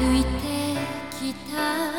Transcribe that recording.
歩いてきた